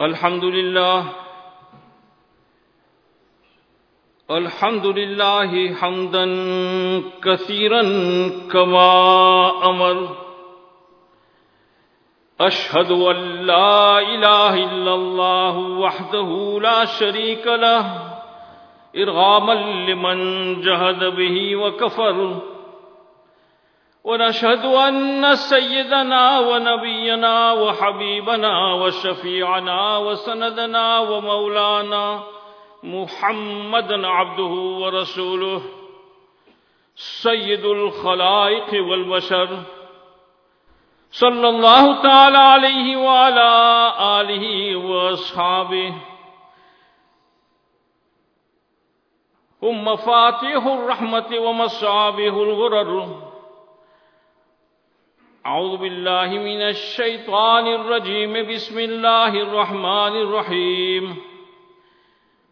الحمد لله الحمد لله حمدا كثيرا كما أمر أشهد أن لا إله إلا الله وحده لا شريك له إرغاما لمن جهد به وكفر ونشهد أن سيدنا ونبينا وحبيبنا وشفيعنا وسندنا ومولانا محمدا عبده ورسوله سيد الخلائق والبشر. صلى الله تعالى عليه وعلى آله وأصحابه. هم مفاتيح الرحمة ومصابه الغرر. أعوذ بالله من الشيطان الرجيم. بسم الله الرحمن الرحيم.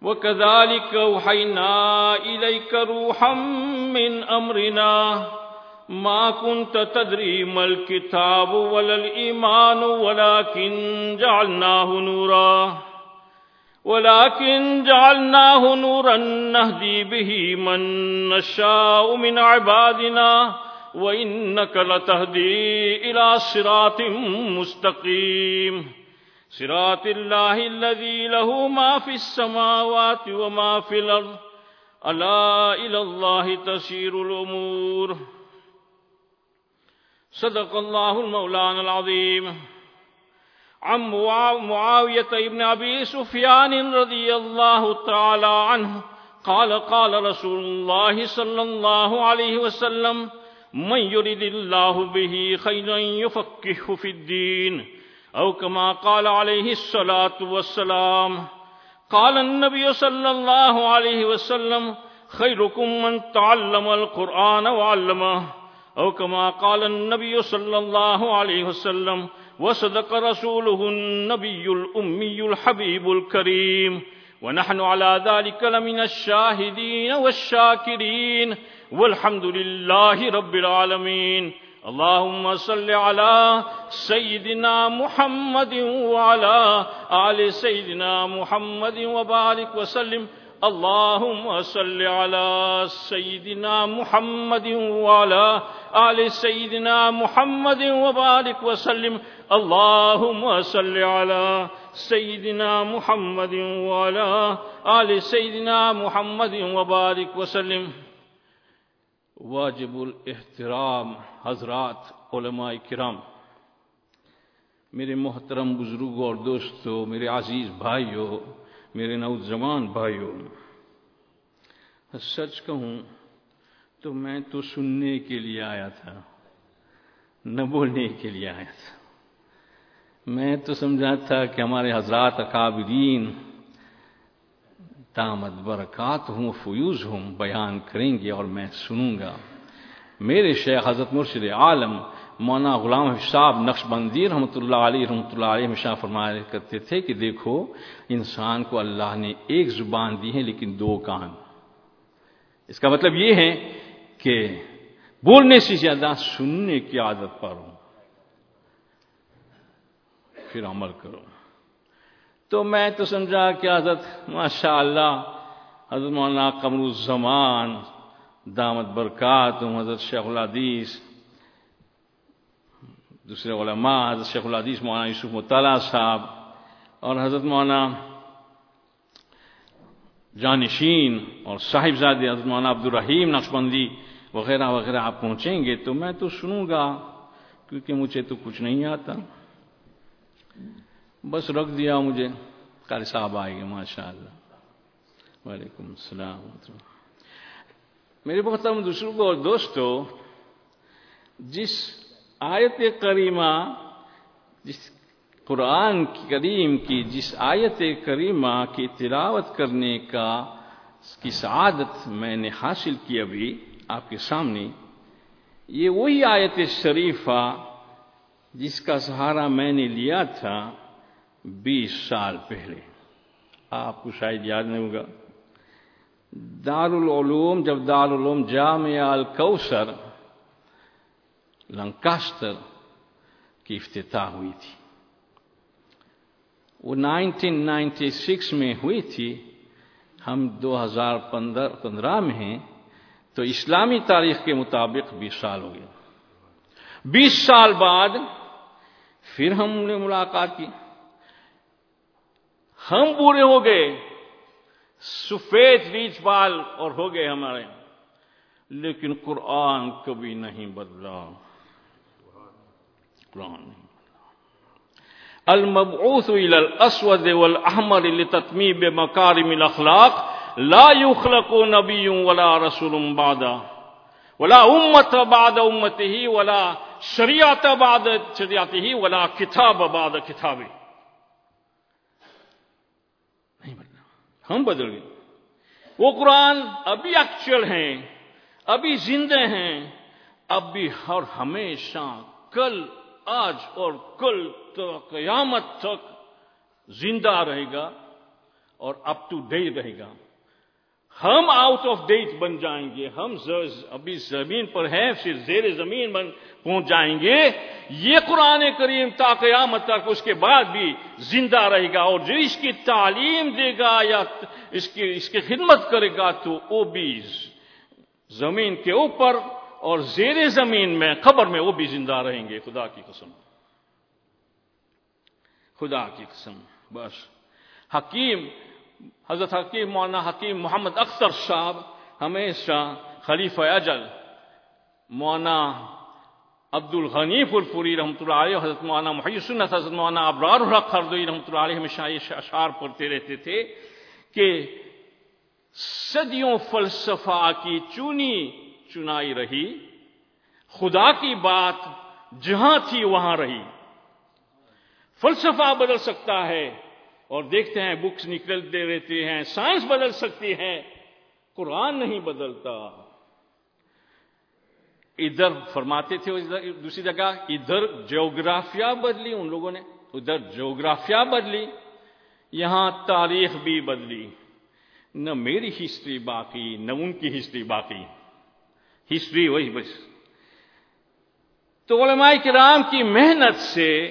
وكذلك أوحينا إليك روحا من أمرنا. ما كنت تدري ما الكتاب ولا الإيمان، ولكن جعلناه نورا. ولكن جعلناه نورا نهدي به من نشاء من عبادنا. وإنك لتهدي إلى صراط مستقيم. صراط الله الذي له ما في السماوات وما في الأرض. ألا إلى الله تسير الأمور. صدق الله المولان العظيم. عن معاوية ابن أبي سفيان رضي الله تعالى عنه قال قال رسول الله صلى الله عليه وسلم من يرد الله به خيرا يفكه في الدين، أو كما قال عليه الصلاة والسلام، قال النبي صلى الله عليه وسلم، خيركم من تعلم القرآن وعلمه، أو كما قال النبي صلى الله عليه وسلم، وصدق رسوله النبي الأمي الحبيب الكريم. ونحن على ذلك لمن الشاهدين والشاكرين والحمد لله رب العالمين. اللهم صل على سيدنا محمد وعلى آل سيدنا محمد وبارك وسلم. اللهم صل على سيدنا محمد وعلى آل سيدنا محمد وبارك وسلم. اللهم صل على سيدنا محمد وعلى آل سيدنا محمد وبارك وسلم. واجب الاحترام حضرات علماء کرام. میرے محترم بزرگوں اور دوستوں، میرے عزیز بھائیوں، میرے نوجوان بھائیوں، سچ کہوں تو میں تو سننے کے لیے آیا تھا، نہ بولنے کے لیے آیا تھا۔ میں تو سمجھا تھا کہ ہمارے حضرات اکابرین دامت برکات ہوں، فیوز ہوں، بیان کریں گے اور میں سنوں گا۔ میرے شیخ حضرت مرشد عالم مولانا غلام صاحب نقش بندی رحمۃ اللہ علیہ، رحمۃ اللہ علیہ ہمیشہ فرمایا کرتے تھے کہ دیکھو، انسان کو اللہ نے ایک زبان دی ہے لیکن دو کان۔ اس کا مطلب یہ ہے کہ بولنے سے زیادہ سننے کی عادت پر ہوں۔ پھر عمل کرو۔ تو میں تو سمجھا کہ حضرت ماشاء اللہ حضرت مولانا قمر الزمان، دامت برکات، حضرت شیخ العدیث دوسرے علماء، حضرت شیخ العدیث مولانا یوسف مطالعہ صاحب اور حضرت مولانا جانشین اور صاحب زادی حضرت مولانا عبد الرحیم نقشبندی وغیرہ وغیرہ آپ پہنچیں گے تو میں تو سنوں گا، کیونکہ مجھے تو کچھ نہیں آتا۔ بس رکھ دیا مجھے۔ قاری صاحب آئے گے ماشاء اللہ وعلیکم السلام۔ میرے محترم دوسروں کو اور دوستو، جس آیت کریمہ، جس قرآن کریم کی، جس آیت کریمہ کی تلاوت کرنے کا، کی سعادت میں نے حاصل کی ابھی آپ کے سامنے، یہ وہی آیت شریفہ جس کا سہارا میں نے لیا تھا بیس سال پہلے۔ آپ کو شاید یاد نہیں ہوگا۔ دارالعلوم، جب دارالعلوم جامع الکوثر، لنکاسٹر کی افتتاح ہوئی تھی۔ وہ نائنٹین نائنٹی سکس میں ہوئی تھی۔ ہم دو ہزار پندرہ میں ہیں۔ تو اسلامی تاریخ کے مطابق بیس سال ہو گئے۔ بیس سال بعد پھر ہم نے ملاقات کی۔ ہم بوڑھے ہو گئے، سفید ریچ بال اور ہو گئے ہمارے۔ لیکن قرآن کبھی نہیں بدلا۔ قرآن نہیں المبعوث الى الاسود والاحمر لتتميم مكارم الاخلاق لا يخلق نبي ولا رسول بعد ولا امه بعد امته، ولا شریعت بعد شریعته، ولا کتاب بعد کتابه. نہیں بدلا ہم بدل گئے. وہ قرآن ابھی ایکچوئل ہیں، ابھی زندے ہیں اب بھی ہر ہمیشہ کل، آج اور کل تو قیامت تک زندہ رہے گا اور اپ ٹو ڈیٹ رہے گا. ہم آؤٹ آف ڈیٹ بن جائیں گے، ہم ابھی زمین پر ہیں، پھر زیر زمین بن پہنچ جائیں گے۔ یہ قرآن کریم تا قیامت تک اس کے بعد بھی زندہ رہے گا اور جو اس کی تعلیم دے گا یا اس کی اس کی خدمت کرے گا تو وہ بھی زمین کے اوپر اور زیر زمین میں خبر میں وہ بھی زندہ رہیں گے۔ خدا کی قسم۔ خدا کی قسم۔ بس۔ حکیم حضرت حکیم مولانا حکیم محمد اختر صاحب ہمیشہ خلیفہ اجل مولانا عبد الغنیف الفوری رحمۃ اللہ علیہ، حضرت مولانا محی سنت، حضرت مولانا ابرار الحق خردوی رحمۃ اللہ علیہ ہمیشہ یہ اشعار پڑھتے رہتے تھے کہ صدیوں فلسفہ کی چونی چنائی رہی، خدا کی بات جہاں تھی وہاں رہی۔ فلسفہ بدل سکتا ہے۔ اور دیکھتے ہیں بکس نکلتے رہتے ہیں، سائنس بدل سکتی ہے، قرآن نہیں بدلتا۔ ادھر فرماتے تھے دوسری جگہ، ادھر جغرافیہ بدلی ان لوگوں نے، ادھر جغرافیہ بدلی، یہاں تاریخ بھی بدلی۔ نہ میری ہسٹری باقی، نہ ان کی ہسٹری باقی۔ ہسٹری وہی بس۔ تو علماء کرام کی محنت سے،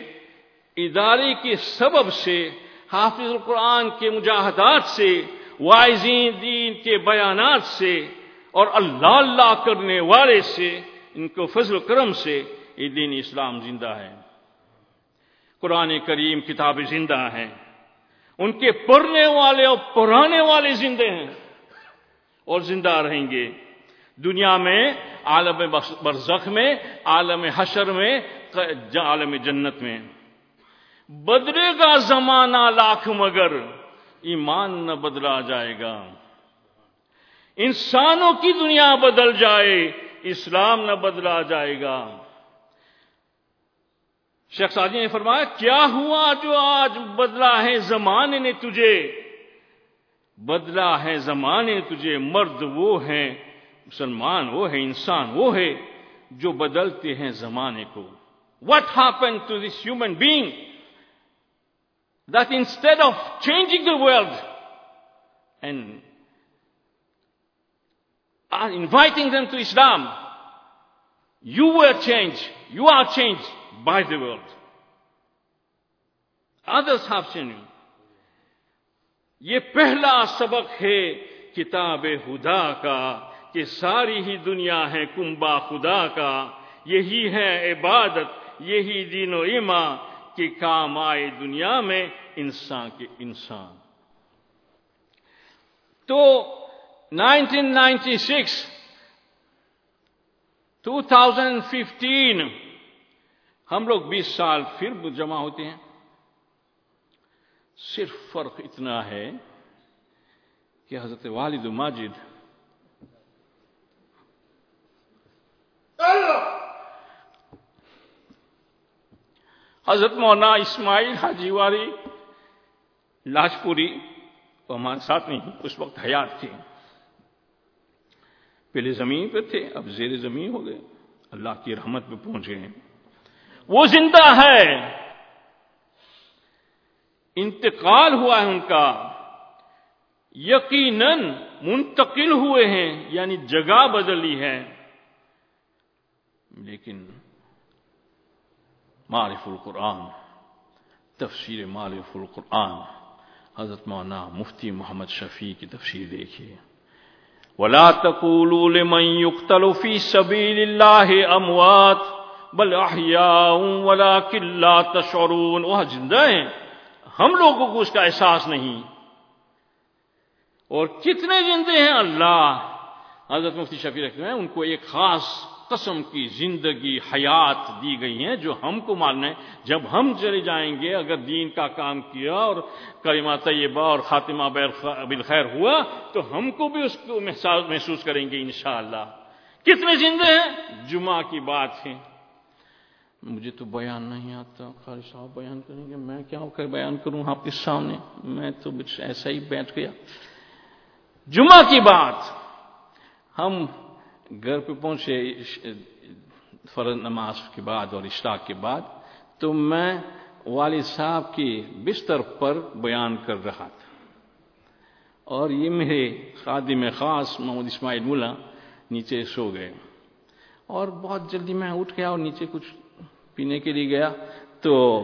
ادارے کے سبب سے حافظ القرآن کے مجاہدات سے وائزین دین کے بیانات سے اور اللہ اللہ کرنے والے سے، ان کو فضل کرم سے یہ دین اسلام زندہ ہے۔ قرآن کریم کتاب زندہ ہیں۔ ان کے پڑھنے والے اور پڑھانے والے زندے ہیں۔ اور زندہ رہیں گے۔ دنیا میں، عالم برزخ میں، عالم حشر میں عالم جنت میں۔ بدلے گا زمانہ لاکھ مگر، ایمان نہ بدلا جائے گا۔ انسانوں کی دنیا بدل جائے، اسلام نہ بدلا جائے گا۔ شخص آدمی نے فرمایا، کیا ہوا جو آج بدلا ہے زمانے نے تجھے؟ بدلا ہے زمانے نے تجھے، مرد وہ ہیں، مسلمان وہ ہے انسان وہ ہے جو بدلتے ہیں زمانے کو۔ What happen to this human being that instead of changing the world and inviting them to Islam, you were changed, you are changed by the world. Others have changed you. یہ پہلا سبق ہے کتاب خدا کا کہ ساری ہی دنیا ہے کنبا خدا کا یہی ہے عبادت یہی دین و ایمان کہ کام آئے دنیا میں انسان کے انسان۔ تو nineteen ninety six two thousand fifteen ہم لوگ بیس سال پھر جمع ہوتے ہیں۔ صرف فرق اتنا ہے کہ حضرت والد ماجد حضرت مولانا اسماعیل حاجی واری لاجپوری وہ ہمارے ساتھ نہیں، اس وقت حیات تھے۔ پہلے زمین پہ تھے، اب زیر زمین ہو گئے۔ اللہ کی رحمت پہ پہنچ گئے وہ زندہ ہے۔ انتقال ہوا ہے ان کا۔ یقیناً منتقل ہوئے ہیں یعنی جگہ بدلی ہے۔ لیکن معرف القرآن، تفسیر مالف القرآن۔ حضرت مولانا مفتی محمد شفیع کی تفسیر دیکھیے۔ ولا تقولوا لمن يقتل في سبيل الله اموات بل احياء ولكن لا تشعرون۔ وہ زندہ ہیں۔ ہم لوگوں کو اس کا احساس نہیں۔ اور کتنے زندے ہیں؟ اللہ۔ حضرت مفتی شفیع رکھتے ہیں ان کو ایک خاص قسم کی زندگی، حیات دی گئی ہیں جو ہم کو ماننا ہے جب ہم چلے جائیں گے، اگر دین کا کام کیا اور کریمہ طیبہ اور خاتمہ بالخیر ہوا، تو ہم کو بھی اس کو محسوس کریں گے انشاءاللہ۔ کتنے زندے ہیں؟ جمعہ کی بات ہے۔ مجھے تو بیان نہیں آتا خالی صاحب بیان کریں گے۔ میں کیا ہو کر بیان کروں آپ کے سامنے؟ میں تو ایسا ہی بیٹھ گیا۔ جمعہ کی بات۔ ہم گھر پہ پہنچے فرض نماز کے بعد اور اشراق کے بعد، تو میں والد صاحب کی بستر پر بیان کر رہا تھا۔ اور یہ میرے خادم خاص محمد اسماعیل ملا نیچے سو گئے۔ اور بہت جلدی میں اٹھ گیا اور نیچے کچھ پینے کے لیے گیا۔ تو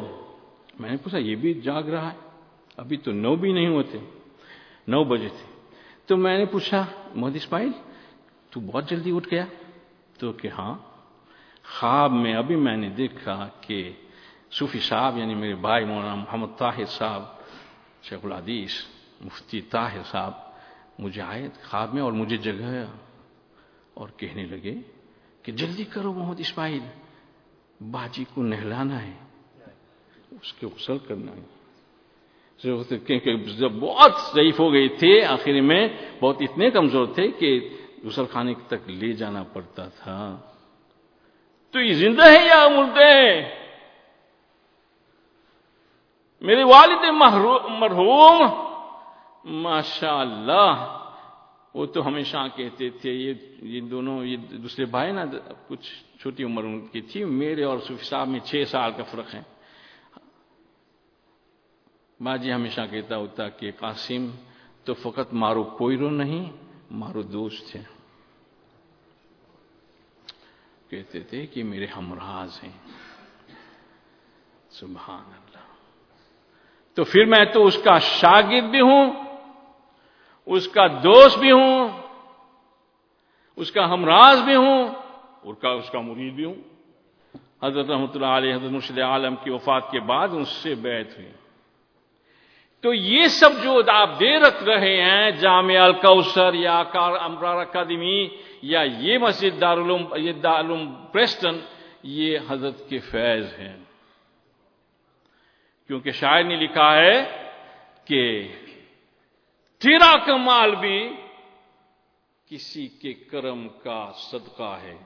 میں نے پوچھا، یہ بھی جاگ رہا ہے؟ ابھی تو نو بھی نہیں ہوتے، نو بجے تھے۔ تو میں نے پوچھا، محمد اسماعیل تو بہت جلدی اٹھ گیا تو کہ ہاں خواب میں ابھی میں نے دیکھا کہ صوفی صاحب یعنی میرے بھائی مولانا محمد طاہر صاحب، شیخ العدیث مفتی طاہر صاحب مجھے آئے خواب میں اور مجھے جگہ اور کہنے لگے کہ جلدی کرو محمد اسماعیل، باجی کو نہلانا ہے، اس کے غسل کرنا ہے۔ جب بہت ضعیف ہو گئے تھے، آخر میں بہت اتنے کمزور تھے کہ غسل خانے تک لے جانا پڑتا تھا۔ تو یہ زندہ ہے یا مردے ہیں؟ میرے والد مرحوم ماشاء اللہ وہ تو ہمیشہ کہتے تھے، یہ یہ دونوں، یہ دوسرے بھائی نا، کچھ چھوٹی عمر ان کی تھی، میرے اور صوفی صاحب میں چھ سال کا فرق ہے۔ باجی ہمیشہ کہتا ہوتا کہ قاسم، تو فقط مارو کوئی رو نہیں، مارو دوست ہے کہتے تھے کہ میرے ہمراز ہیں۔ سبحان اللہ۔ تو پھر میں تو اس کا شاگرد بھی ہوں، اس کا دوست بھی ہوں، اس کا ہمراز بھی ہوں، اور کا اس کا مرید بھی ہوں۔ حضرت رحمۃ اللہ علیہ، حضرت مرشد عالم کی وفات کے بعد اس سے بیت ہوئی۔ تو یہ سب جو آپ دے رکھ رہے ہیں، جامع الکوثر یا امرار اکادمی یا یہ مسجد دارالعلوم، یہ دارالعلوم پریسٹن، یہ حضرت کے فیض ہیں۔ کیونکہ شاعر نے لکھا ہے کہ تیرا کمال بھی کسی کے کرم کا صدقہ ہے۔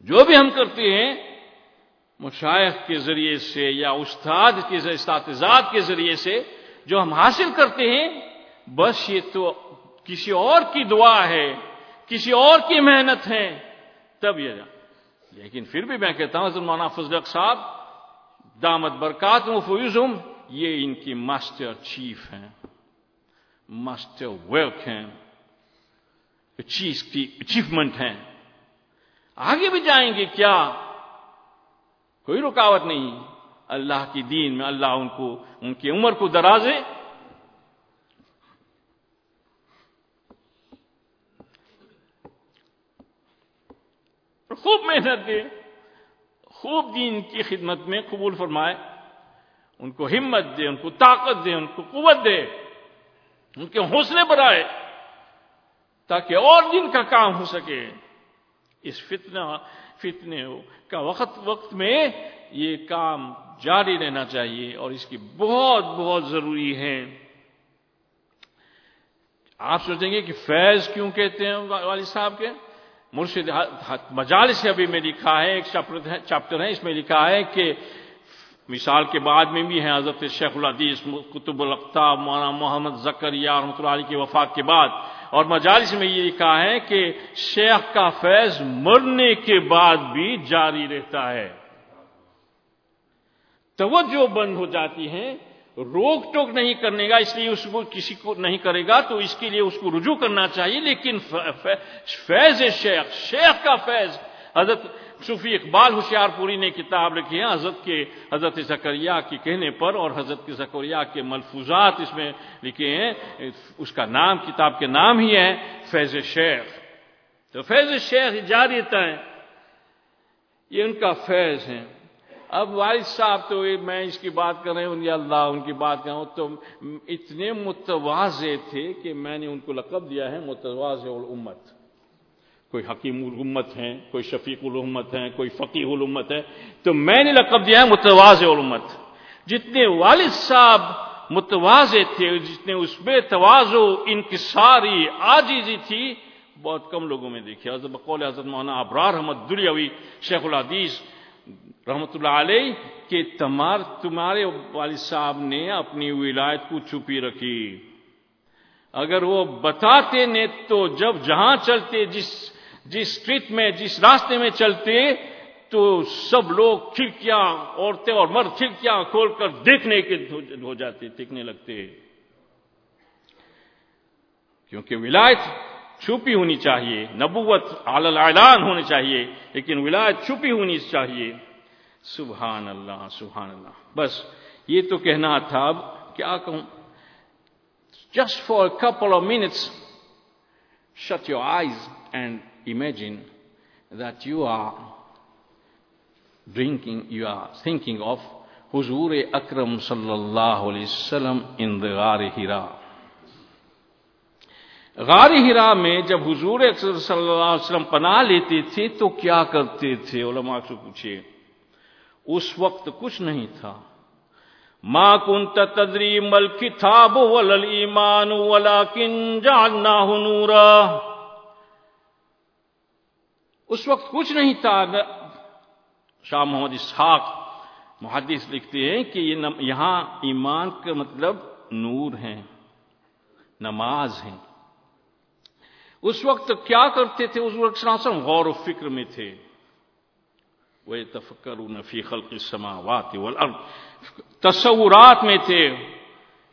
جو بھی ہم کرتے ہیں مشائق کے ذریعے سے یا استاد کے اساتذات کے ذریعے سے جو ہم حاصل کرتے ہیں، بس یہ تو کسی اور کی دعا ہے۔ کسی اور کی محنت ہے تب یہ لیکن پھر بھی میں کہتا ہوں، حضرت مولانا فضل صاحب، دامت برکات مفیوزم یہ ان کی ماسٹر چیف ہیں، ماسٹر ورک ہیں، چیز کی اچیومنٹ ہیں۔ آگے بھی جائیں گے کیا؟ کوئی رکاوٹ نہیں۔ اللہ کی دین میں اللہ ان کو، ان کی عمر کو درازے۔ خوب محنت دے خوب دین کی خدمت میں قبول فرمائے، ان کو ہمت دے، ان کو طاقت دے، ان کو قوت دے، ان کے حوصلے بڑھائے تاکہ اور دن کا کام ہو سکے۔ اس فتنہ، فتنے کا وقت وقت میں یہ کام جاری رہنا چاہیے اور اس کی بہت بہت ضروری ہے۔ آپ سوچیں گے کہ فیض کیوں کہتے ہیں والد صاحب کے؟ مرشد مجالس سے ابھی میں لکھا ہے، ایک چیپٹر ہے اس میں لکھا ہے کہ مثال کے بعد میں بھی ہے حضرت شیخ العدیث قطب الختاب مولانا محمد زکر یا رحمۃ اللہ علیہ کی وفات کے بعد۔ اور مجالس میں یہ لکھا ہے کہ شیخ کا فیض مرنے کے بعد بھی جاری رہتا ہے۔ توجہ بند ہو جاتی ہے۔ روک ٹوک نہیں کرنے گا، اس لیے اس کو کسی کو نہیں کرے گا، تو اس کے لیے اس کو رجوع کرنا چاہیے۔ لیکن فیض شیخ شیخ کا فیض۔ حضرت صوفی اقبال ہوشیار پوری نے کتاب لکھی ہے حضرت کے، حضرت زکریہ کے کہنے پر، اور حضرت کے زکریہ کے ملفوظات اس میں لکھے ہیں۔ اس کا نام، کتاب کے نام ہی ہے فیض شیخ۔ تو فیض شیخ جاریتا ہے۔ یہ ان کا فیض ہے۔ اب والد صاحب تو میں اس کی بات کر رہے ہوں اللہ ان کی بات کر رہا ہوں، تو اتنے متوازے تھے کہ میں نے ان کو لقب دیا ہے متواز الامت۔ کوئی حکیم الامت ہیں، کوئی شفیق الامت ہیں، کوئی فقیح الامت ہے تو میں نے لقب دیا ہے متواز الامت۔ جتنے والد صاحب متوازے تھے، جتنے اس میں توازو ان کی ساری آجیزی تھی، بہت کم لوگوں میں دیکھی حضرت بقول حضرت مولانا ابرار احمد دلیاوی شیخ الحدیث رحمت اللہ علیہ، کہ تمار تمہارے والد صاحب نے اپنی ولایت کو چھپی رکھی۔ اگر وہ بتاتے نے تو جب جہاں چلتے، جس جس اسٹریٹ میں، جس راستے میں چلتے، تو سب لوگ کھڑکیاں، عورتیں اور مرد کھڑکیاں کھول کر دیکھنے کے ہو جاتے، دیکھنے لگتے۔ کیونکہ ولایت چھپی ہونی چاہیے، نبوت اعلان ہونی چاہیے، لیکن ولایت چھپی ہونی چاہیے۔ سبحان اللہ سبحان اللہ۔ بس یہ تو کہنا تھا اب کیا کہوں۔ Just for couple of minutes shut your eyes and imagine that you are drinking, you are thinking of Huzur Akram sallallahu alayhi wasallam in the Ghar Hira. غار ہرا میں جب حضور صلی اللہ علیہ وسلم پناہ لیتے تھے تو کیا کرتے تھے؟ علماء سے پوچھے اس وقت کچھ نہیں تھا۔ ما كنت تدری مل کتاب ولل ایمان ولكن جعلناه نورا۔ اس وقت کچھ نہیں تھا۔ شاہ محمد اسحاق محدث لکھتے ہیں کہ یہ یہاں ایمان کا مطلب نور ہے نماز ہے اس وقت کیا کرتے تھے؟ اس وقت غور و فکر میں تھے۔ وہ تفکر نفی خلق السماوات والارض تصورات میں تھے،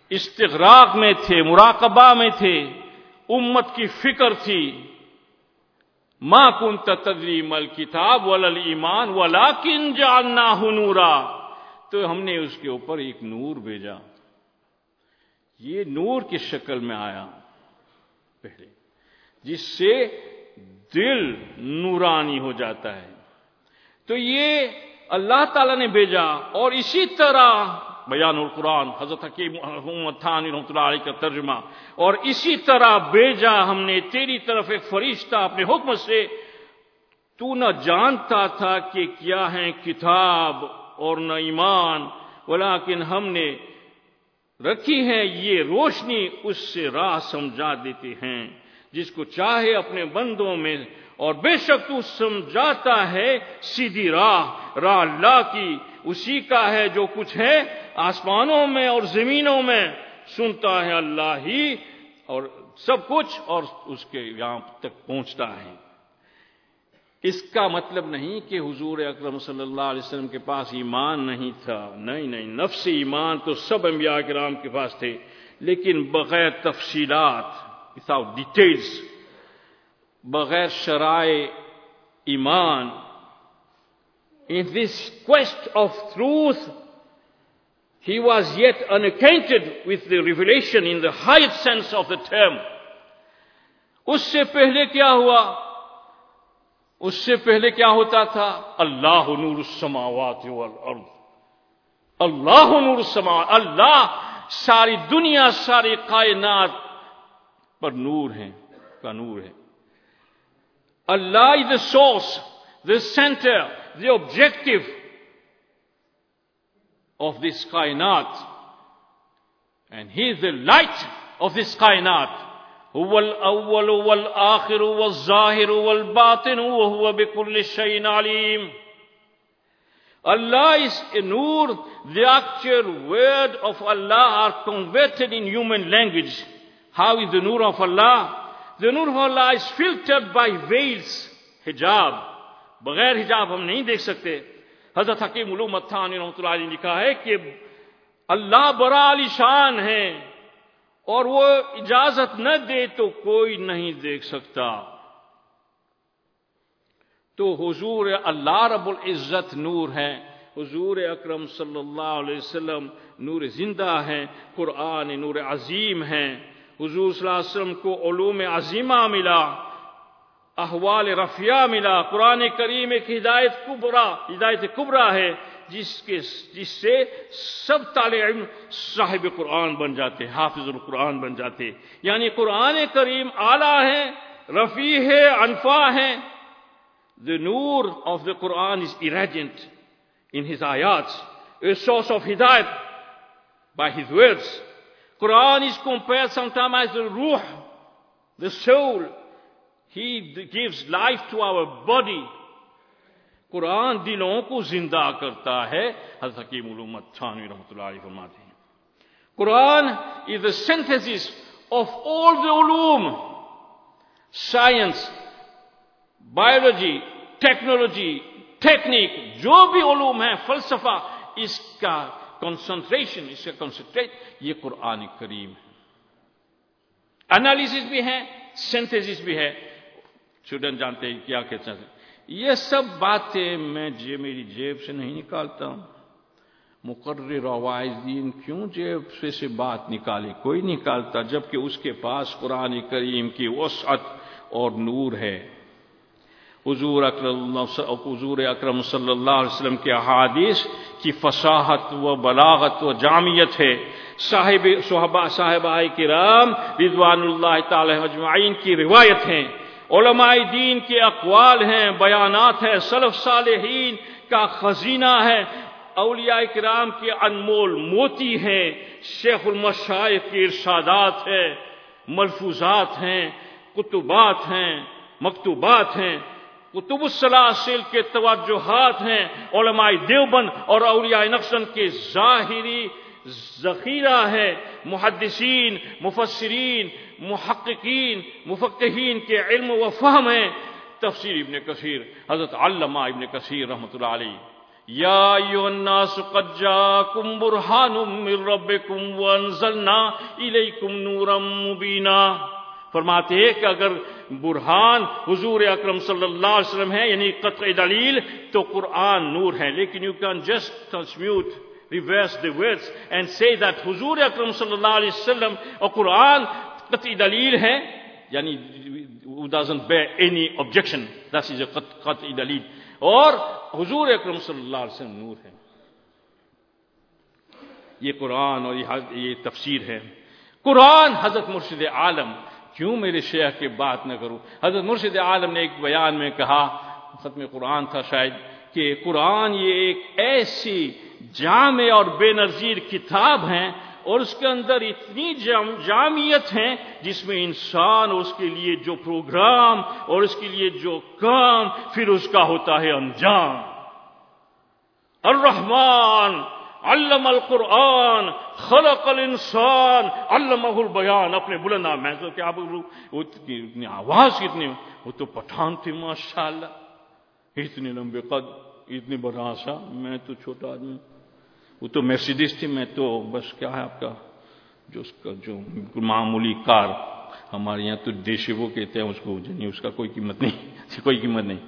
استغراق میں تھے، مراقبہ میں تھے، امت کی فکر تھی۔ ماں کن تدری مل کتاب ولل ایمان ولا کن جاننا ہنورا تو ہم نے اس کے اوپر ایک نور بھیجا۔ یہ نور کی شکل میں آیا؟ پہلے، جس سے دل نورانی ہو جاتا ہے۔ تو یہ اللہ تعالی نے بھیجا اور اسی طرح بیان القرآن، حضرت حکیم محمد تھانی رحمۃ اللہ علیہ کا ترجمہ، اور اسی طرح بیجا ہم نے تیری طرف ایک فرشتہ اپنے حکم سے، تو نہ جانتا تھا کہ کیا ہے کتاب اور نہ ایمان، ولیکن ہم نے رکھی ہے یہ روشنی، اس سے راہ سمجھا دیتے ہیں، جس کو چاہے اپنے بندوں میں اور بے شک تو سمجھاتا ہے سیدھی راہ راہ اللہ کی۔ اسی کا ہے جو کچھ ہے آسمانوں میں اور زمینوں میں۔ سنتا ہے اللہ ہی اور سب کچھ اور اس کے یہاں تک پہنچتا ہے۔ اس کا مطلب نہیں کہ حضور اکرم صلی اللہ علیہ وسلم کے پاس ایمان نہیں تھا۔ نہیں نہیں، نفس ایمان تو سب انبیاء کرام کے پاس تھے، لیکن بغیر تفصیلات ڈیٹیلس بغیر شرائع ایمان. In this quest of truth, he was yet unacquainted with the revelation in the highest sense of the term. اس سے پہلے کیا ہوا اس سے پہلے کیا ہوتا تھا اللہ نور السماوات والارض اللہ نور السماوات اللہ ساری دنیا ساری کائنات پر نور ہے کا نور ہے Allah is the source the centre the objective of this kainat. And he is the light of this kainat. هو الأول والآخر والظاهر والباطن وهو بكل شيء عليم. Allah is a nur. The actual word of Allah are converted in human language. How is the nur of Allah? The nur Allah is filtered by veils, hijab. بغیر حجاب ہم نہیں دیکھ سکتے. حضرت حکیم علوم رحمۃ اللہ علیہ نے لکھا ہے کہ اللہ برا علی شان ہے اور وہ اجازت نہ دے تو کوئی نہیں دیکھ سکتا. تو حضور اللہ رب العزت نور ہے. حضور اکرم صلی اللہ علیہ وسلم نور زندہ ہیں. قرآن نور عظیم ہیں. حضور صلی اللہ علیہ وسلم کو علوم عظیمہ ملا، احوال رفیہ ملا، قرآن کریم ایک ہدایت کبرا ہدایت کبرا ہے، جس کے جس سے سب علم صاحب قرآن بن جاتے، حافظ القرآن بن جاتے۔ یعنی قرآن کریم اعلیٰ ہے، رفیع ہے انفا ہے۔ The Noor of the Quran is urgent in his آیات اے سورس آف ہدایت by his words Quran is compare some time as the روح the soul he gives life to our body Quran دلوں کو زندہ کرتا ہے۔ حضرت حکیم علومت تھانوی رحمۃ اللہ علیہ فرماتے ہیں۔ قرآن از دا سینتھس آف آل دا علوم سائنس بایولوجی ٹیکنالوجی ٹیکنیک جو بھی علوم ہے فلسفہ، اس کا کنسنٹریشن اس کا کنسنٹریٹ یہ قرآن کریم ہے۔ انالیس بھی ہے سینتھس بھی ہے اسٹوڈنٹ جانتے ہیں کیا کہتے ہیں۔ یہ سب باتیں میں جی میری جیب سے نہیں نکالتا ہوں۔ مقرر دین کیوں جیب سے سے بات نکالی کوئی نکالتا، جبکہ اس کے پاس قرآن کریم کی وسعت اور نور ہے۔ حضور اکرم حضور اکرم صلی اللہ علیہ وسلم کے احادیث کی فصاحت و بلاغت و جامعت ہے۔ صاحب صحابہ صاحبہ کرام رضوان اللہ تعالی مجمعین کی روایت ہیں۔ علماء دین کے اقوال ہیں، بیانات ہیں، سلف صالحین کا خزینہ ہے۔ اولیاء کرام کے انمول موتی ہیں۔ شیخ المشائق کے ارشادات ہیں۔ ملفوظات ہیں، کتبات ہیں، مکتوبات ہیں۔ کتب السلاسل کے توجہات ہیں علماء دیوبند اور اولیاء نقصن کے ظاہری ذخیرہ ہے محدثین، مفسرین، محققین، مفقہین کے علم و فہم ہیں۔ تفسیر ابن کثیر، حضرت علامہ ابن کثیر رحمۃ اللہ علیہ۔ یا ایو الناس قد جاکم برہان من ربکم وانزلنا الیکم نورا مبینا۔ فرماتے ہیں کہ اگر برہان حضور اکرم صلی اللہ علیہ وسلم ہے یعنی قطع دلیل، تو قرآن نور ہے، لیکن you can just transmute reverse the words and say that حضور اکرم صلی اللہ علیہ وسلم اور قرآن قطعی دلیل ہے یعنی doesn't bear any objection that is a قطعی دلیل۔ اور حضور اکرم صلی اللہ علیہ وسلم نور ہے یہ قرآن اور یہ تفسیر ہے۔ قرآن حضرت مرشد عالم کیوں میرے شیخ کے بات نہ کروں؟ حضرت مرشد عالم نے ایک بیان میں کہا، ختم قرآن تھا شاید، کہ قرآن یہ ایک ایسی جامع اور بے نظیر کتاب ہے اور اس کے اندر اتنی جامعت ہے جس میں انسان اس کے لیے جو پروگرام اور اس کے لیے جو کام، پھر اس کا ہوتا ہے انجام۔ الرحمن علم القرآن، خلق الانسان، علمہ البیان، اپنے بلندا میں تو کیا بولوں اتنی آواز کتنی، وہ تو پٹھان تھے ماشاء اللہ اتنے لمبے قد اتنی بڑا سا میں تو چھوٹا آدمی، وہ تو مرسیڈیز تھی، میں تو بس کیا ہے آپ کا، جو اس کا جو معمولی کار، ہمارے یہاں تو دیشی وہ کہتے ہیں، اس کو جنی اس کا کوئی قیمت نہیں، کوئی قیمت نہیں۔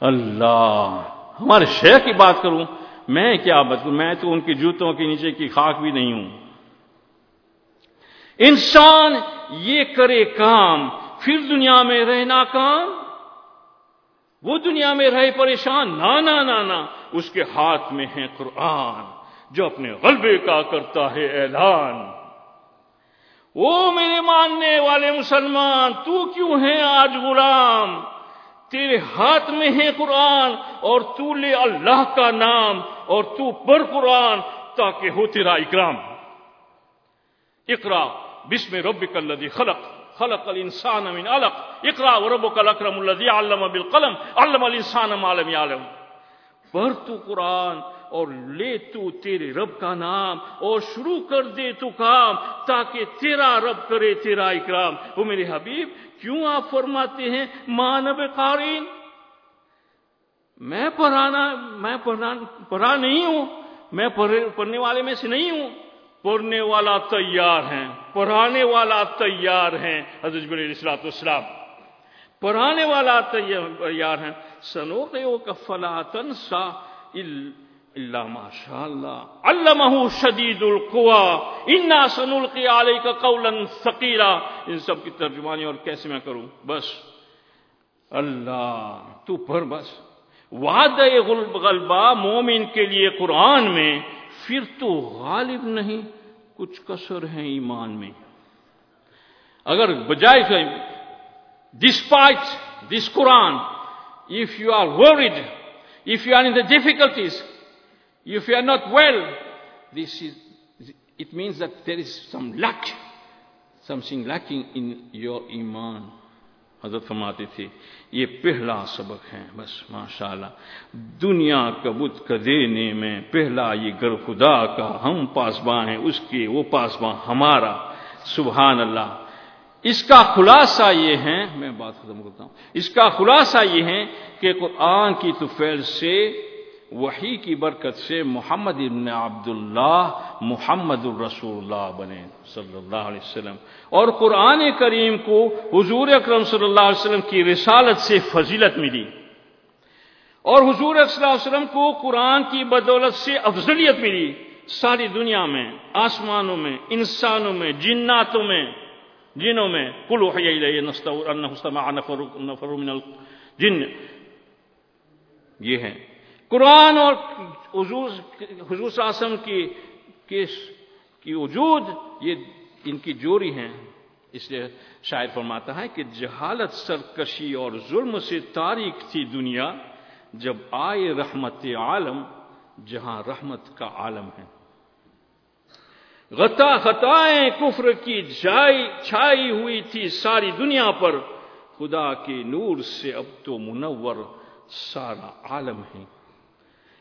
اللہ، ہمارے شہر کی بات کروں میں کیا بتاؤں میں تو ان کے جوتوں کے نیچے کی خاک بھی نہیں ہوں۔ انسان یہ کرے کام، پھر دنیا میں رہنا کام وہ دنیا میں رہے پریشان نہ نہ اس کے ہاتھ میں ہے قرآن، جو اپنے غلبے کا کرتا ہے اعلان۔ وہ میرے ماننے والے مسلمان، تو کیوں ہے آج غلام؟ تیرے ہاتھ میں ہے قرآن اور تو لے اللہ کا نام اور تو پر قرآن تاکہ ہو تیرا اکرام۔ اقرا بسم ربک الذی خلق خلق الانسان من علق۔ اقرا وربک الاکرم الذي علم بالقلم، علم الانسان ما لم يعلم پر تو قرآن اور لے تو تیرے رب کا نام اور شروع کر دے تو کام تاکہ تیرا رب کرے تیرا اکرام۔ وہ میرے حبیب، کیوں آپ فرماتے ہیں مانب قارین میں پڑھانا میں پڑھا نہیں ہوں۔ میں پڑھنے والے میں سے نہیں ہوں۔ پڑھنے والا تیار ہیں، پڑھانے والا تیار ہیں۔ حضرت اسلام پڑھانے والا تیار ہے سنو کا فلاطن سا اللہ ماشاء اللہ علمہ شدید القوا انا سنلقی علیہ کا قولا ثقیلا۔ ان سب کی ترجمانی اور کیسے میں کروں؟ بس۔ اللہ، تو پر بس۔ وعد غلبہ مومن کے لیے قرآن میں پھر تو غالب نہیں، کچھ کسر ہے ایمان میں۔ اگر بجائے despite this Quran if you are worried if you are in the difficulties if you are not well this is it means that there is some like something leaking in your ایمان حضرت فرماتے تھے، یہ پہلا سبق ہے، بس ماشاء اللہ دنیا کا بت کا دینے میں پہلا یہ گر خدا کا ہم پاسباں ہیں، اس کے وہ پاسباں ہمارا۔ سبحان اللہ اس کا خلاصہ یہ ہے، میں بات ختم کرتا ہوں۔ اس کا خلاصہ یہ ہے کہ قرآن کی توفیل سے وہی کی برکت سے محمد ابن عبداللہ محمد الرسول اللہ بنے، صلی اللہ علیہ وسلم۔ اور قرآن کریم کو حضور اکرم صلی اللہ علیہ وسلم کی رسالت سے فضیلت ملی۔ اور حضور صلی اللہ علیہ وسلم کو قرآن کی بدولت سے افضلیت ملی۔ ساری دنیا میں، آسمانوں میں، انسانوں میں، جناتوں میں، جنوں میں کلو جن یہ ہے قرآن اور حضور حضور وسلم کی کی وجود، یہ ان کی جوری ہیں۔ اس لیے شاعر فرماتا ہے کہ جہالت سرکشی اور ظلم سے تاریخ تھی دنیا جب آئے رحمت عالم، جہاں رحمت کا عالم ہے۔ غطا خطائیں کفر کی جائی چھائی ہوئی تھی ساری دنیا پر۔ خدا کے نور سے اب تو منور سارا عالم ہے۔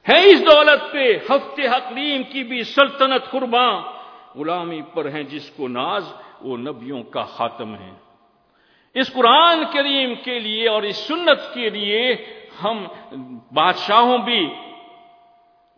ہے اس دولت پہ ہفتے حقلیم کی بھی سلطنت قرباں، غلامی پر ہیں جس کو ناز، وہ نبیوں کا خاتم ہے۔ اس قرآن کریم کے لیے اور اس سنت کے لیے ہم بادشاہوں بھی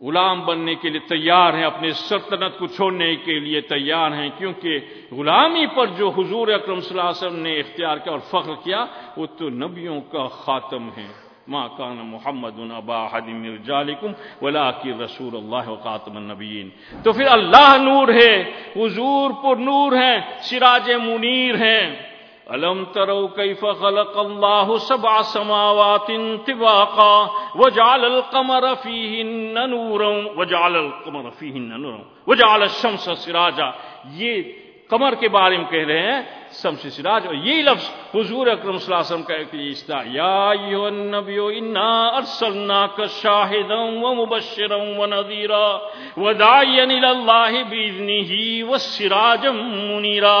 غلام بننے کے لیے تیار ہیں، اپنے سلطنت کو چھوڑنے کے لیے تیار ہیں۔ کیونکہ غلامی پر جو حضور اکرم صلی اللہ علیہ وسلم نے اختیار کیا اور فخر کیا، وہ تو نبیوں کا خاتم ہے۔ ما كان محمد ابا احد من رجالكم، ولكن رسول الله وخاتم النبيين. تو پھر اللہ نور ہے، حضور پر نور ہے، سراج منیر ہے. الم تروا كيف خلق الله سبع سماوات طباقا، وجعل القمر فيهن نورا، وجعل القمر فيهن نورا، وجعل الشمس سراجا. یہ قمر کے بارے میں کہہ رہے ہیں سمس سراج، اور یہی لفظ حضور اکرم صلی اللہ علیہ وسلم کا ایک استا یا ایھا النبی، انا ارسلناک شاہدا ومبشرا ونذیرا وداعیا الی اللہ باذنہ وسراجا منیرا۔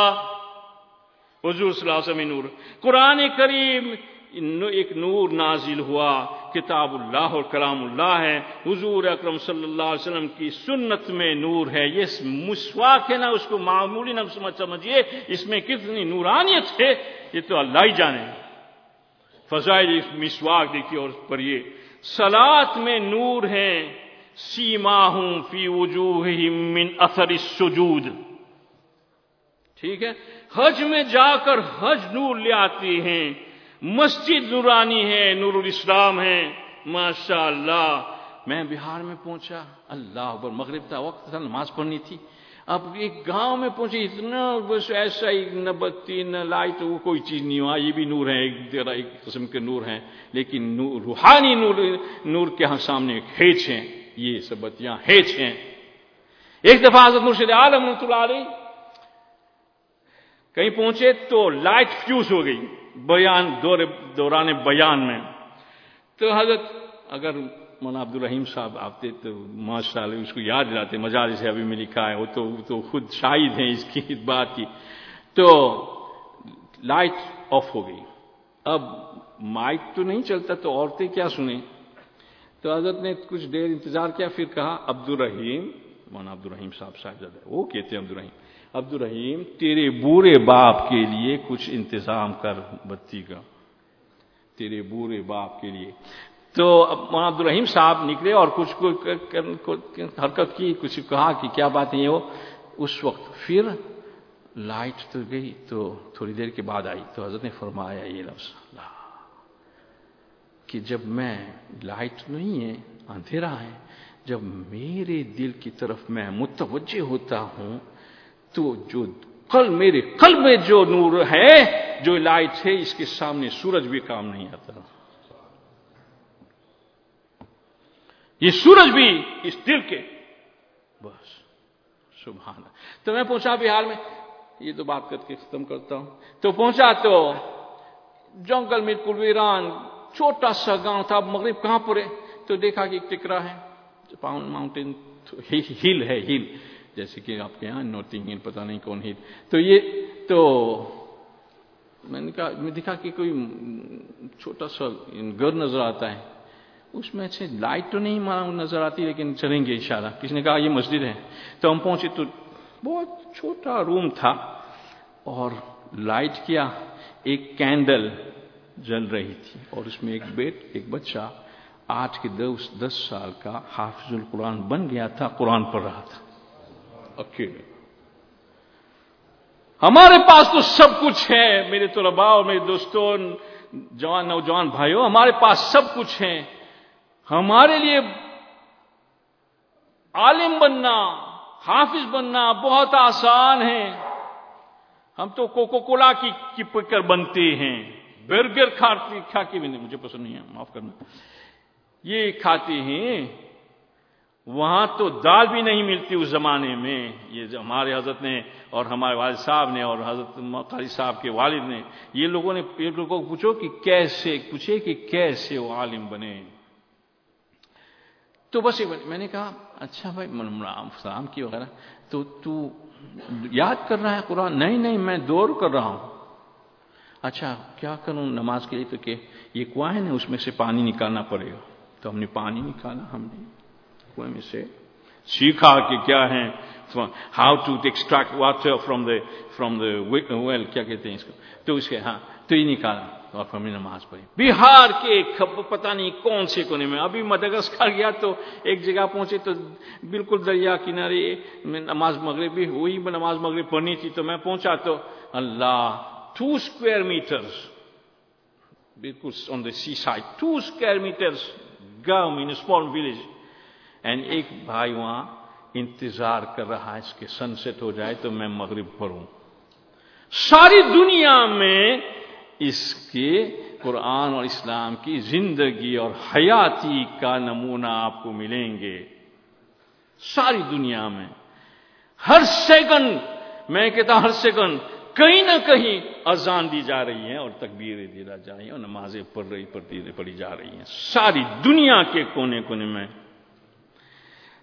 حضور صلی اللہ علیہ وسلم نور، قرآن کریم ایک نور نازل ہوا۔ کتاب اللہ اور کلام اللہ ہے۔ حضور اکرم صلی اللہ علیہ وسلم کی سنت میں نور ہے۔ یہ مسواک ہے نا، اس کو معمولی نہ سمجھیے۔ اس میں کتنی نورانیت ہے، یہ تو اللہ ہی جانے۔ فضائل مسواک دیکھیے اور پڑھیے سلاد میں نور ہے۔ سیما ہوں فی وجوہ من اثر السجود۔ ٹھیک ہے؟ حج میں جا کر حج نور لے آتی ہیں۔ مسجد نورانی ہے، نور الاسلام ہے۔ ماشاء اللہ میں بہار میں پہنچا۔ اللہ اکبر، مغرب تھا، وقت تھا، نماز پڑھنی تھی۔ اب ایک گاؤں میں پہنچے، اتنا بس ایسا ہی، نہ بتی، نہ لائٹ، وہ کوئی چیز نہیں ہوا ہاں، یہ بھی نور ہے ایک ایک قسم کے نور ہیں، لیکن نور، روحانی نور نور کے ہاں سامنے ہیچ ہیں۔ یہ سب بتیاں ہیچ ہیں۔ ایک دفعہ حضرت مرشد عالم رحمۃ اللہ علیہ کہیں پہنچے تو لائٹ فیوز ہو گئی۔ بیان دوران بیان میں۔ تو حضرت، اگر مولانا عبد الرحیم صاحب آتے تو ماشاء اللہ اس کو یاد دلاتے مزاج سے ابھی میں لکھا ہے، وہ تو تو خود شاہد ہیں اس کی بات کی۔ تو لائٹ آف ہو گئی۔ اب مائک تو نہیں چلتا تو عورتیں کیا سنیں؟ تو حضرت نے کچھ دیر انتظار کیا، پھر کہا عبد الرحیم مولانا عبد الرحیم صاحب صاحب وہ کہتے ہیں عبد الرحیم عبد الرحیم تیرے بورے باپ کے لیے کچھ انتظام کر بتی کا۔ تیرے بورے باپ کے لیے۔ تو مولانا عبد الرحیم صاحب نکلے اور کچھ حرکت کی، کچھ کہا کہ کیا بات ہے وہ۔ اس وقت پھر لائٹ تو گئی، تو تھوڑی دیر کے بعد آئی۔ تو حضرت نے فرمایا یہ لفظ اللہ کہ جب میں، لائٹ نہیں ہے، اندھیرا ہے۔ جب میرے دل کی طرف میں متوجہ ہوتا ہوں تو جو کل میرے کل میں جو نور ہے، جو لائٹ ہے، اس کے سامنے سورج بھی کام نہیں آتا۔ یہ سورج بھی اس دل کے۔ بس، سبحان تو میں پہنچا بہار میں۔ یہ تو بات کر کے ختم کرتا ہوں۔ تو پہنچا تو جنگل میں کل ویران چھوٹا سا گاؤں تھا۔ مغرب کہاں پورے تو دیکھا کہ ایک ٹکرا ہے۔ ماؤنٹین ہل ہے، ہل۔ جیسے کہ آپ کے یہاں نارتھ انڈین پتا نہیں کون ہل تو یہ تو میں نے کہا، میں دیکھا کہ کوئی چھوٹا سا گھر نظر آتا ہے۔ اس میں سے لائٹ تو نہیں نظر آتی، لیکن چلیں گے اشارہ کسی نے کہا، یہ مسجد ہے۔ تو ہم پہنچے تو بہت چھوٹا روم تھا اور لائٹ کیا، ایک کینڈل جل رہی تھی۔ اور اس میں ایک بیٹ، ایک بچہ، آٹھ کے دس دس سال کا حافظ القرآن بن گیا تھا، قرآن پڑھ رہا تھا۔ اکیلے ہمارے پاس تو سب کچھ ہے، میرے طلباء اور میرے دوستوں، جوان نوجوان بھائیوں، ہمارے پاس سب کچھ ہے۔ ہمارے لیے عالم بننا، حافظ بننا بہت آسان ہے۔ ہم تو کوکو کولا کی پکر بنتے ہیں۔ برگر کھاتے کھا کے بھی نہیں، مجھے پسند نہیں ہے، معاف کرنا۔ یہ کھاتے ہیں۔ وہاں تو دال بھی نہیں ملتی اس زمانے میں، یہ جو ہمارے حضرت نے اور ہمارے والد صاحب نے اور حضرت قاری صاحب کے والد نے، یہ لوگوں نے لوگوں کو پوچھو کہ کیسے، پوچھے کہ کیسے وہ عالم بنے۔ تو بس میں نے کہا اچھا بھائی سلام کی وغیرہ۔ تو تو یاد کر رہا ہے قرآن؟ نہیں نہیں، میں دور کر رہا ہوں۔ اچھا کیا کروں نماز کے لیے؟ تو کہ یہ کنواں ہے نا، اس میں سے پانی نکالنا پڑے گا۔ تو ہم نے پانی نکالا، ہم نے کنویں میں سے سیکھا کہ کیا ہے how to extract water from the from the well کیا کہتے ہیں اس کو تو اس کے ہاں تو یہ نکالا اور ہم نے نماز پڑھی بہار کے پتہ نہیں کون سے کونے میں ابھی مدگس کھا گیا تو ایک جگہ پہنچے تو بالکل دریا کنارے میں نماز مغرب بھی وہی نماز مغرب پڑھنی تھی تو میں پہنچا تو اللہ ٹو اسکوائر میٹرز بالکل on the sea side two square metres گاؤں ان اسمال ولیج اینڈ ایک بھائی وہاں انتظار کر رہا ہے، اس کے سن سیٹ ہو جائے تو میں مغرب پڑھوں ساری دنیا میں اس کے قرآن اور اسلام کی زندگی اور حیاتی کا نمونہ آپ کو ملیں گے۔ ساری دنیا میں۔ ہر سیکنڈ میں کہتا ہر سیکنڈ کہیں نہ کہیں اذان دی جا رہی ہے اور تکبیریں دی جا رہی ہیں اور نمازیں پڑھ رہی، پڑھتی پڑھی جا رہی ہیں۔ ساری دنیا کے کونے کونے میں۔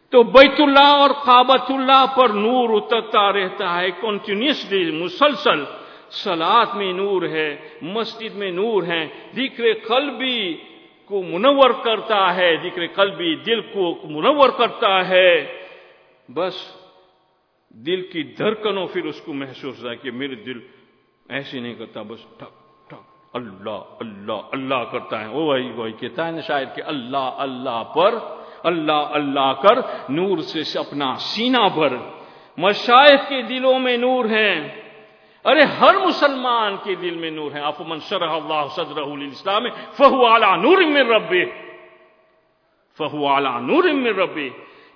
تو بیت اللہ اور کابت اللہ پر نور اترتا رہتا ہے کنٹینیوسلی مسلسل۔ سلاد میں نور ہے، مسجد میں نور ہے ذکر قلبی کو منور کرتا ہے، ذکر قلبی دل کو منور کرتا ہے۔ بس دل کی دھڑکنوں پھر اس کو محسوس ہے کہ میرے دل ایسے نہیں کرتا، بس ٹھک ٹھک، اللہ اللہ اللہ کرتا ہے۔ وہی وہی کہتا ہے نا شاید کہ اللہ اللہ پر اللہ اللہ کر، نور سے اپنا سینہ بھر۔ مشائق کے دلوں میں نور ہیں ارے، ہر مسلمان کے دل میں نور ہے۔ آپ من شرح اللہ صدر اسلام فہو اعلیٰ نور میں ربے فہو اعلیٰ نور میں ربے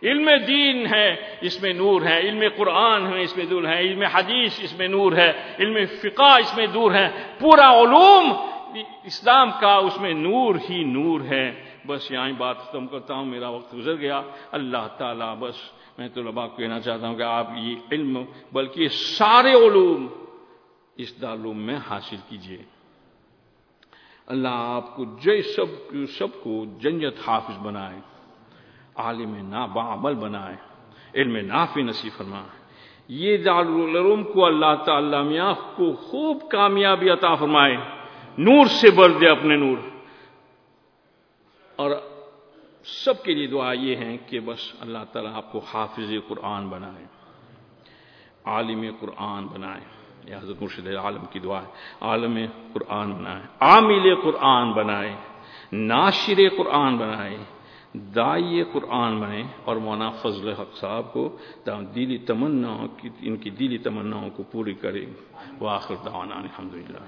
علم دین ہے، اس میں نور ہے۔ علم قرآن ہے، اس میں دور ہے۔ علم حدیث، اس میں نور ہے۔ علم فقہ، اس میں دور ہے۔ پورا علوم، اسلام کا اس میں نور ہی نور ہے۔ بس یہاں بات ختم کرتا ہوں، میرا وقت گزر گیا۔ اللہ تعالیٰ بس میں تو لبا کہنا چاہتا ہوں کہ آپ یہ علم، بلکہ سارے علوم اس دارالعلوم میں حاصل کیجیے اللہ آپ کو جے سب سب کو جنجت حافظ بنائے، عالم نا بعمل بنائے، علم نافی نصیب فرمائے۔ یہ دارالعلوم کو اللہ تعالیٰ میاں کو خوب کامیابی عطا فرمائے۔ نور سے بھر دے اپنے نور۔ اور سب کے لیے دعا یہ ہے کہ بس اللہ تعالیٰ آپ کو حافظ قرآن بنائے، عالم قرآن بنائے۔ یہ حضرت مرشد عالم کی دعا ہے، عالم قرآن بنائے، عامل قرآن بنائے، ناشر قرآن بنائے دائی قرآن بنے اور مولانا فضل حق صاحب کو دلی تمنا ان کی دلی تمناؤں کو پوری کرے۔ وہ آخر دعوانا الحمد للہ